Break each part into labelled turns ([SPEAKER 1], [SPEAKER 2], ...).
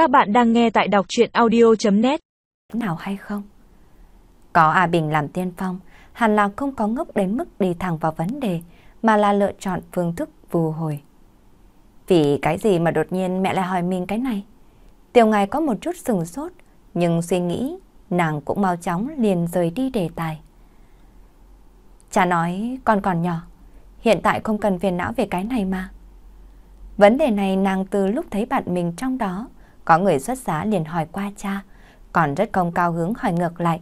[SPEAKER 1] Các bạn đang nghe tại đọc chuyện audio.net
[SPEAKER 2] Nào hay không? Có A Bình làm tiên phong, hẳn là không có ngốc đến mức đi thẳng vào vấn đề, mà là lựa chọn phương thức vù hồi. Vì cái gì mà đột nhiên mẹ lại hỏi mình cái này? Tiểu ngài có một chút sừng sốt, nhưng suy nghĩ, nàng cũng mau chóng liền rời đi đề tài. Cha nói con còn nhỏ, hiện tại không cần phiền não về cái này mà. Vấn đề này nàng từ lúc thấy bạn mình trong đó, có người xuất giá liền hỏi qua cha, còn rất không cao hứng hỏi ngược lại,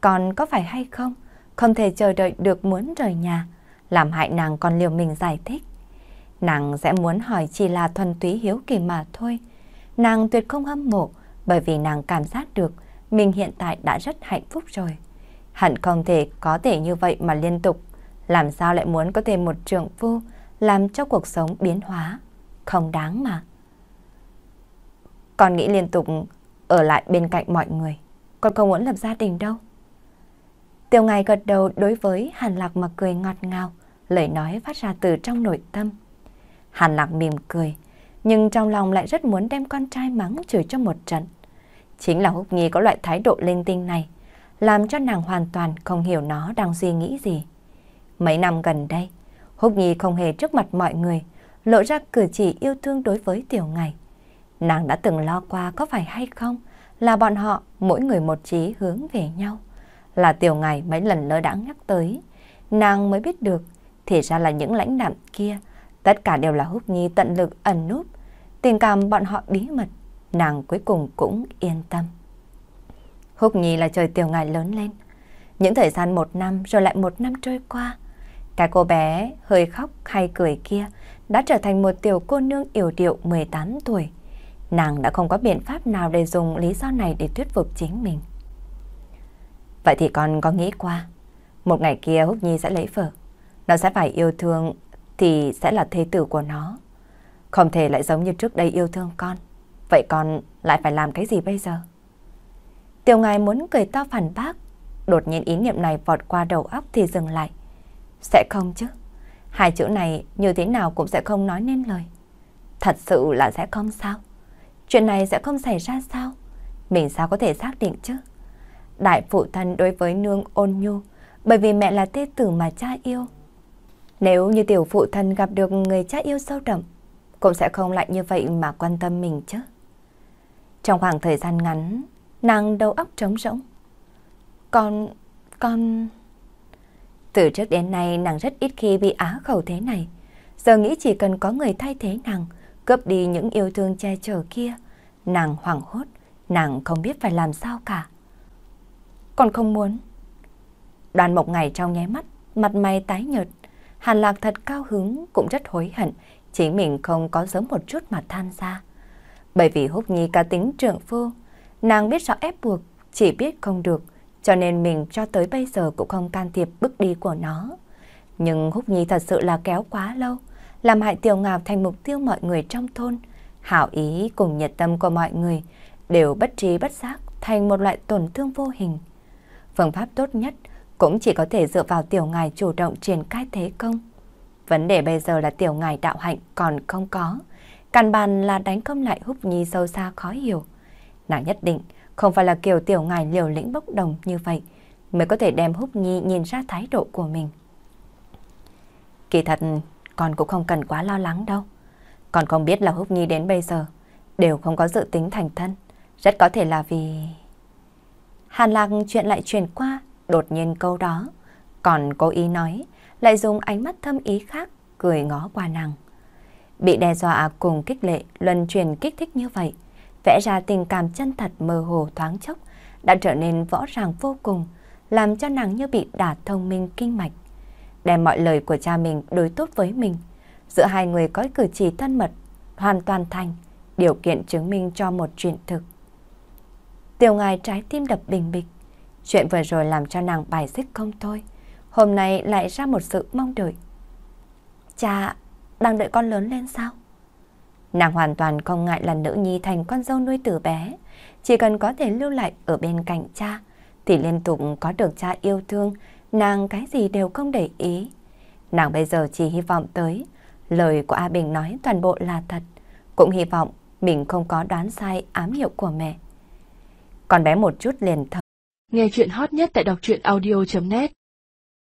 [SPEAKER 2] còn có phải hay không? Không thể chờ đợi được muốn rời nhà, làm hại nàng còn liều mình giải thích. Nàng sẽ muốn hỏi chỉ là thuần túy hiếu kỳ mà thôi. Nàng tuyệt không hâm mộ, bởi vì nàng cảm giác được mình hiện tại đã rất hạnh phúc rồi. Hẳn không thể có thể như vậy mà liên tục, làm sao lại muốn có thêm một trượng phu, làm cho cuộc sống biến hóa. Không đáng mà. Con nghĩ liên tục ở lại bên cạnh mọi người. Con không muốn lập gia đình đâu. Tiểu ngài gật đầu đối với Hàn Lạc mà cười ngọt ngào, lời nói phát ra từ trong nội tâm. Hàn Lạc mỉm cười, nhưng trong lòng lại rất muốn đem con trai mắng chửi cho một trận. Chính là Húc Nhi có loại thái độ linh tinh này, làm cho nàng hoàn toàn không hiểu nó đang suy nghĩ gì. Mấy năm gần đây, Húc Nhi không hề trước mặt mọi người, lộ ra cử chỉ yêu thương đối với Tiểu Ngài. Nàng đã từng lo qua có phải hay không là bọn họ mỗi người một chí hướng về nhau. Là Tiểu Ngài mấy lần lỡ đãng nhắc tới, nàng mới biết được thì ra là những lãnh đạm kia, tất cả đều là Húc Nhi tận lực ẩn núp, tình cảm bọn họ bí mật, nàng cuối cùng cũng yên tâm. Húc Nhi là trời Tiểu Ngài lớn lên, những thời gian một năm rồi lại một năm trôi qua, cái cô bé hơi khóc hay cười kia đã trở thành một tiểu cô nương yểu điệu 18 tuổi. Nàng đã không có biện pháp nào để dùng lý do này để thuyết phục chính mình. Vậy thì con có nghĩ qua, một ngày kia Húc Nhi sẽ lấy vợ. Nó sẽ phải yêu thương thì sẽ là thế tử của nó. Không thể lại giống như trước đây yêu thương con. Vậy con lại phải làm cái gì bây giờ? Tiểu ngài muốn cười to phản bác. Đột nhiên ý niệm này vọt qua đầu óc thì dừng lại. Sẽ không chứ. Hai chữ này như thế nào cũng sẽ không nói nên lời. Thật sự là sẽ không sao. Chuyện này sẽ không xảy ra sao? Mình sao có thể xác định chứ? Đại phụ thân đối với nương ôn nhu, bởi vì mẹ là tê tử mà cha yêu. Nếu như tiểu phụ thân gặp được người cha yêu sâu đậm, cũng sẽ không lại như vậy mà quan tâm mình chứ. Trong khoảng thời gian ngắn, nàng đầu óc trống rỗng. Con... con... Từ trước đến nay nàng rất ít khi bị á khẩu thế này. Giờ nghĩ chỉ cần có người thay thế nàng, cướp đi những yêu thương che chở kia. Nàng hoảng hốt, nàng không biết phải làm sao cả. Còn không muốn. Đoàn một ngày trong nháy mắt, mặt mày tái nhợt. Hàn lạc thật cao hứng, cũng rất hối hận. Chính mình không có sớm một chút mà than gia. Bởi vì húc nhi cá tính trượng phu, nàng biết rõ ép buộc, chỉ biết không được cho nên mình cho tới bây giờ cũng không can thiệp bước đi của nó. Nhưng Húc Nhi thật sự là kéo quá lâu, làm hại Tiểu Ngọc thành mục tiêu mọi người trong thôn. Hảo ý cùng nhiệt tâm của mọi người đều bất trí bất giác thành một loại tổn thương vô hình. Phương pháp tốt nhất cũng chỉ có thể dựa vào Tiểu Ngài chủ động triển khai thế công. Vấn đề bây giờ là Tiểu Ngài đạo hạnh còn không có. Căn bàn là đánh công lại Húc Nhi sâu xa khó hiểu. Nàng nhất định không phải là kiểu tiểu ngài liều lĩnh bốc đồng như vậy mới có thể đem Húc Nhi nhìn ra thái độ của mình. Kỳ thật, con cũng không cần quá lo lắng đâu. Con không biết là Húc Nhi đến bây giờ đều không có dự tính thành thân. Rất có thể là vì... Hàn Lạc chuyện lại truyền qua, đột nhiên câu đó. Còn cô ý nói, lại dùng ánh mắt thâm ý khác, cười ngó qua nàng. Bị đe dọa cùng kích lệ, luân truyền kích thích như vậy vẽ ra tình cảm chân thật mơ hồ thoáng chốc, đã trở nên rõ ràng vô cùng, làm cho nàng như bị đả thông minh kinh mạch. Đem mọi lời của cha mình đối tốt với mình, giữa hai người có cử chỉ thân mật, hoàn toàn thành, điều kiện chứng minh cho một chuyện thực. Tiểu ngài trái tim đập bình bịch, chuyện vừa rồi làm cho nàng bài xích không thôi, hôm nay lại ra một sự mong đợi. Cha đang đợi con lớn lên sao? Nàng hoàn toàn không ngại là nữ nhi thành con dâu nuôi từ bé. Chỉ cần có thể lưu lại ở bên cạnh cha, thì liên tục có được cha yêu thương, nàng cái gì đều không để ý. Nàng bây giờ chỉ hy vọng tới, lời của A Bình nói toàn bộ là thật. Cũng hy vọng mình không có đoán sai ám hiệu của mẹ. Còn bé một chút liền thở.
[SPEAKER 1] Nghe chuyện hot nhất tại đọc truyện audio.net